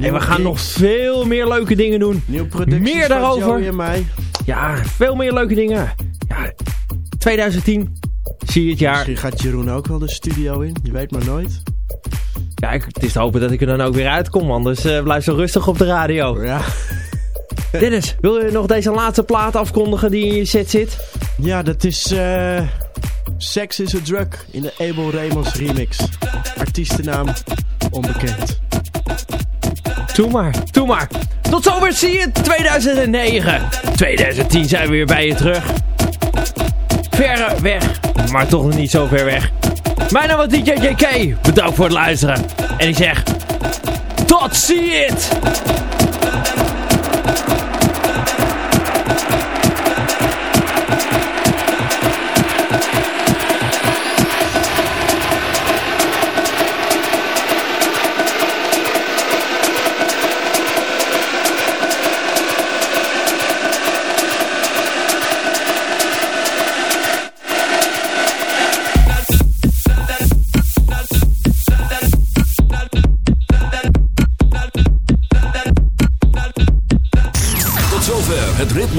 en we gaan nog veel meer leuke dingen doen. Nieuw producties meer daarover. Joey en mij. Ja, veel meer leuke dingen. Ja, 2010, zie je het jaar. Misschien gaat Jeroen ook wel de studio in. Je weet maar nooit. Ja, het is te hopen dat ik er dan ook weer uitkom, anders eh, blijf zo rustig op de radio. Ja, Dennis, wil je nog deze laatste plaat afkondigen die in je set zit? ja dat is eh Sex is a Drug in de Abel Raymond remix. Artiestennaam onbekend. Doe maar, doe maar. Tot zover zie je 2009. 2010 zijn we weer bij je terug. Verre weg, maar toch nog niet zo ver weg. Mijn naam is DJ JK. Bedankt voor het luisteren. En ik zeg, tot ziens! Tot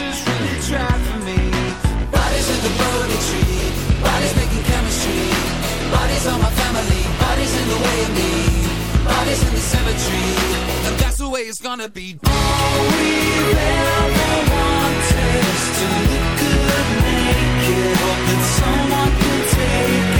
Jesus really for me. Bodies in the tree, bodies making chemistry. Bodies on my family, bodies in the way of me. Bodies in the cemetery, and that's the way it's gonna be. All we ever wanted is to look good naked. Hope that someone can take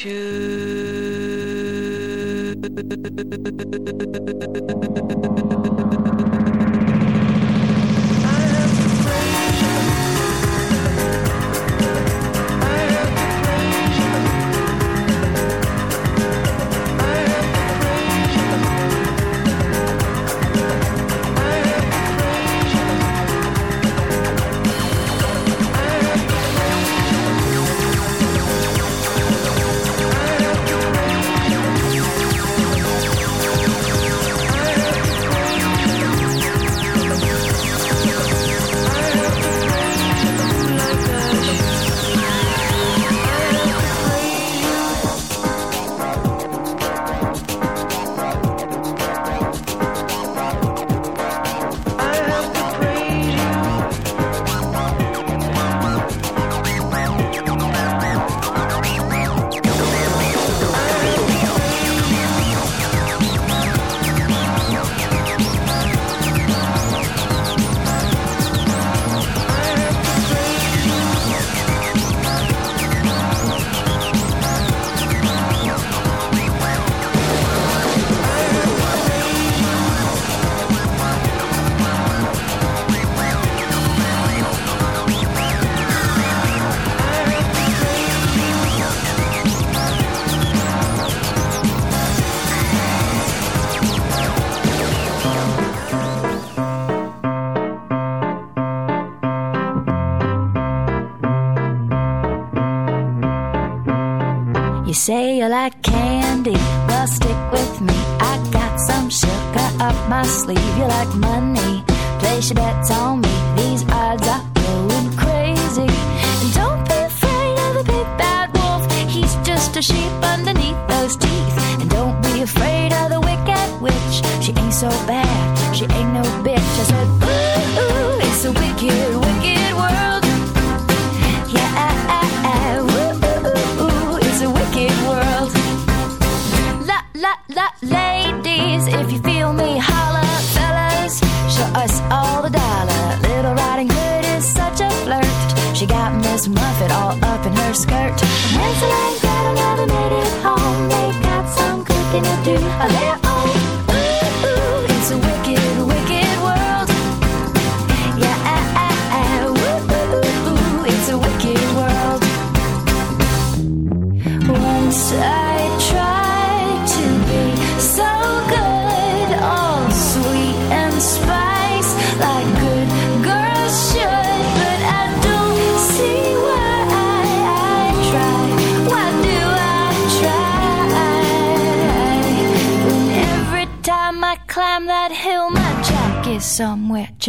shoes. My sleeve. You like money? Place your bets on me. These all up in her skirt. Hansel and Gretel never made it home. They got some cooking to do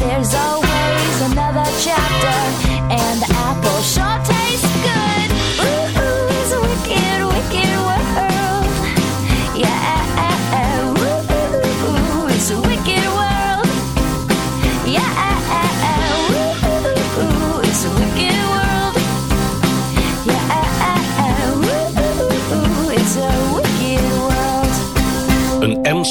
There's always another chapter, and the apple sure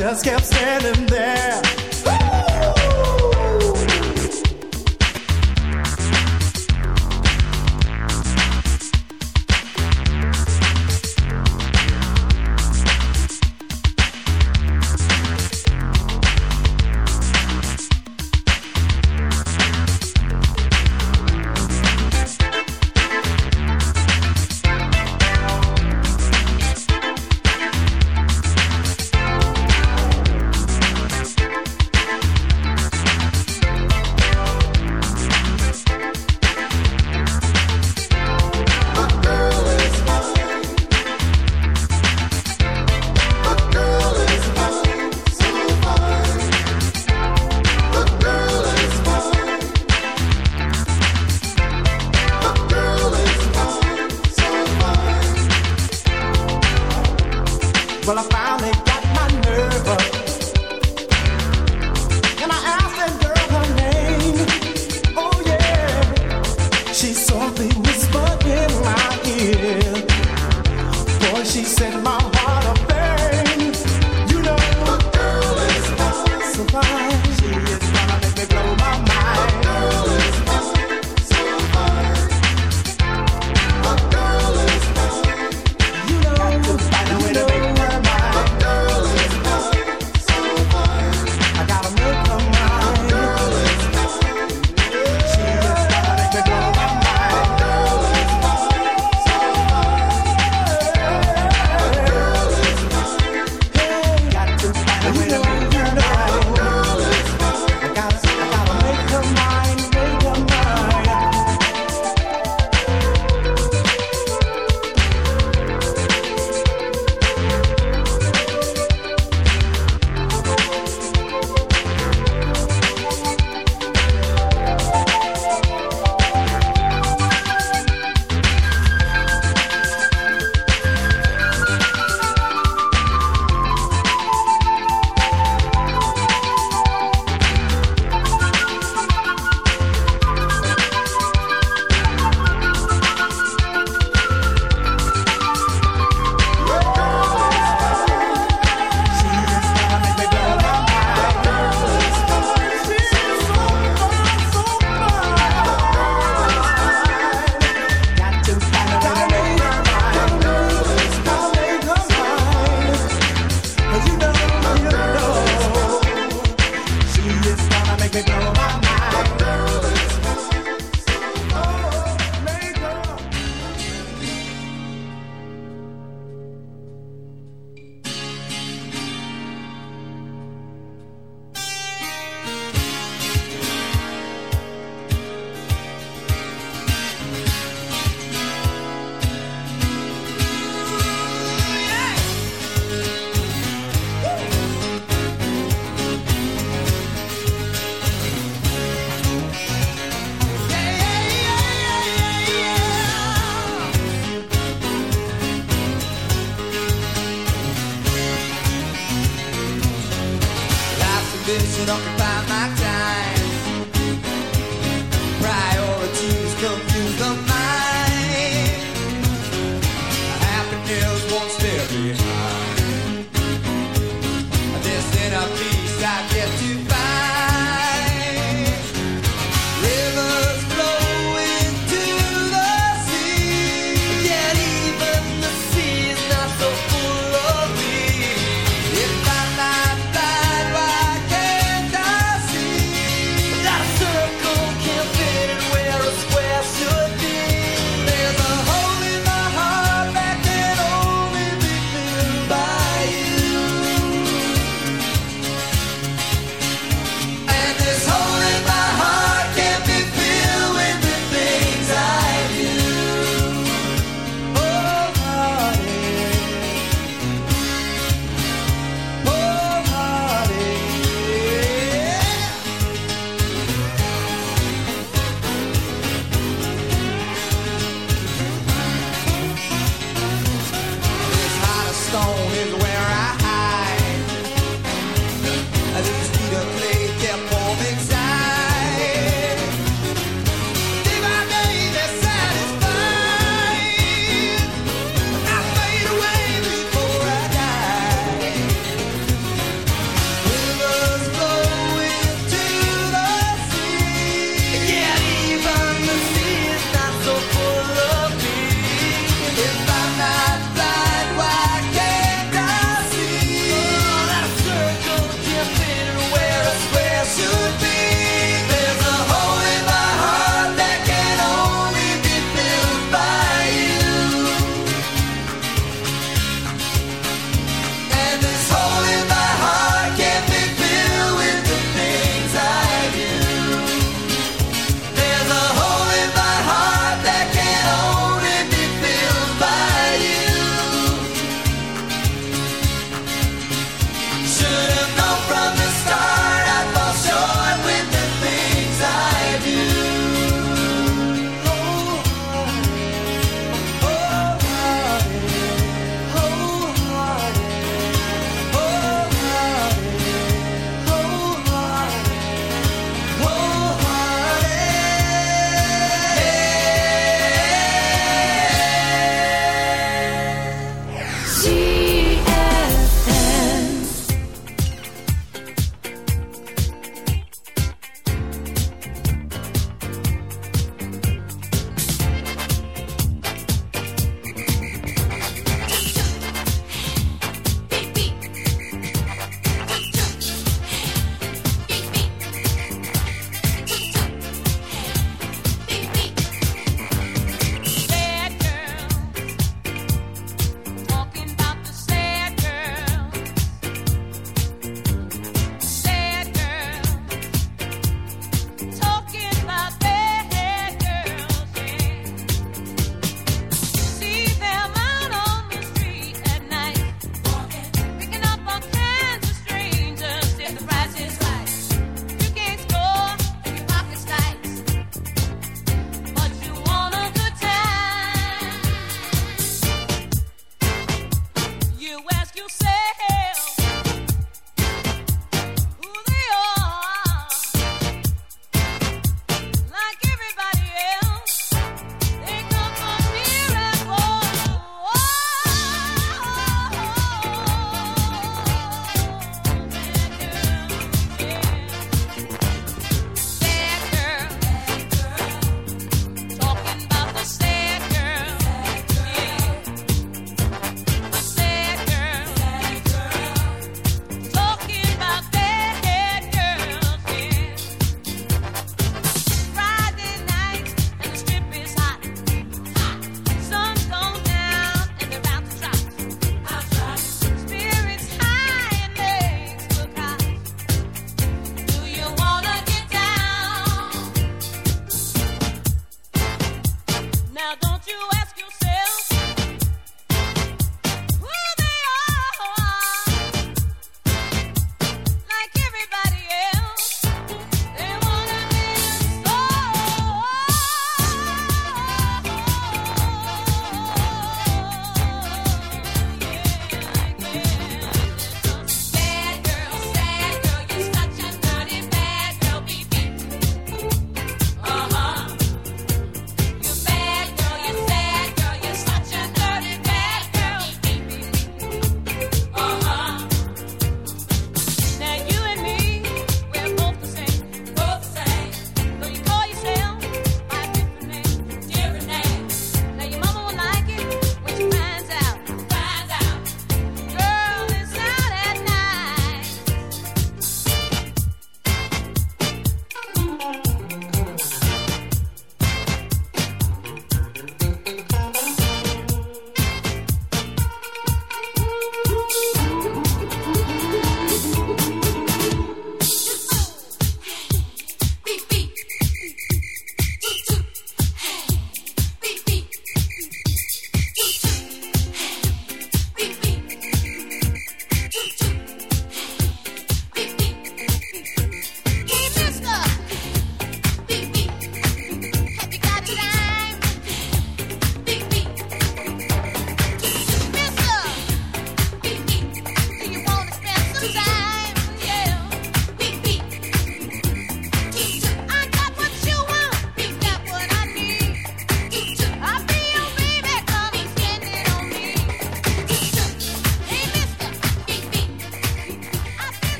Just kept standing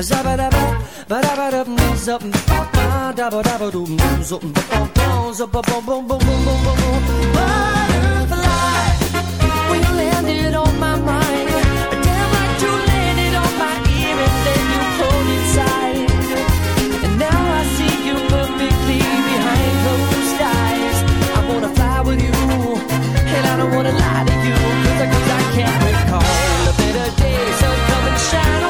ba ba ba da ba. Zabba-dabba, ba-dabba-dum, zup, ba-ba, dabba-dabba-dum, zup, ba-ba-bum, zup, ba-bum-bum-bum-bum-bum-bum. Butterfly, when you landed on my mind, damn like you landed on my ear and then you pulled inside. And now I see you perfectly behind closed eyes. I wanna fly with you, and I don't wanna lie to you, 'cause I, 'cause I can't recall a better day. So come and shine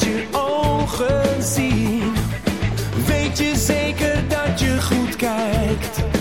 je ogen zien, weet je zeker dat je goed kijkt.